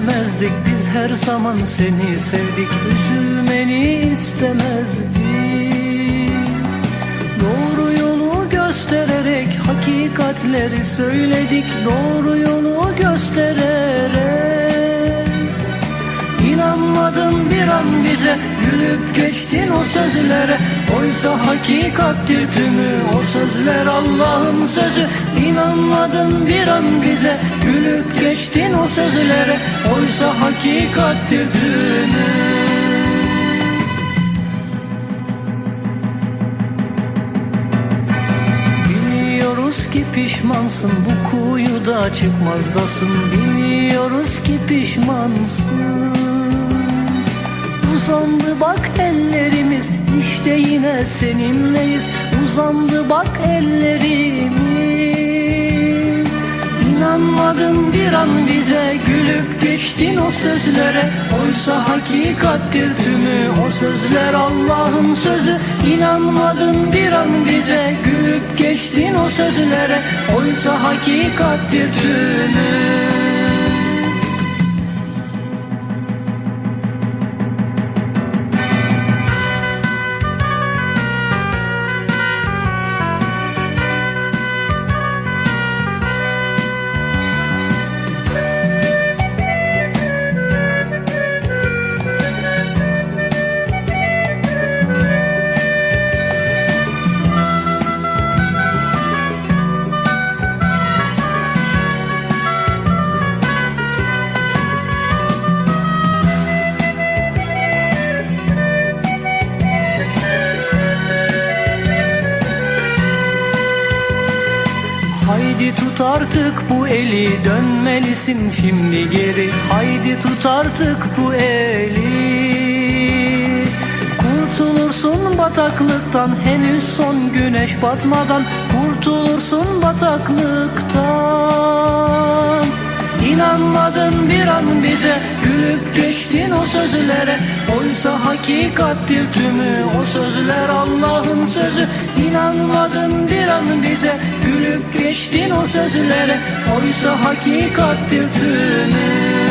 istemezdik. Biz her zaman seni sevdik. Üzülmeni istemezdik. Doğru yolu göstererek Hakikatleri söyledik. Doğru yolu göstererek bir an bize Gülüp geçtin o sözlere. Oysa hakikattir tümü O sözler. Allah'ın sözü İnanmadın bir an bize. Gülüp geçtin o sözlere. Oysa hakikattir tümü. Ki pişmansın bu kuyuda çıkmazdasın Biliyoruz ki pişmansın Uzandı bak ellerimiz işte yine seninleyiz. Uzandı bak ellerimiz. İnanmadın bir an bize gülüp geçtin o sözlere. Oysa hakikattir tümü o sözler Allah'ın sözü. İnanmadın bir an bize gülüp geçtin o sözlere. Oysa hakikattir tümü Haydi tut artık bu eli dönmelisin şimdi geri. Haydi tut artık bu eli. Kurtulursun bataklıktan henüz son güneş batmadan. Kurtulursun bataklıktan. İnanmadın bir an bize Gülüp geçtin o sözlere. Oysa hakikattir tümü O sözler İnanmadın bir an bize Gülüp geçtin o sözlere. Oysa hakikattir tümü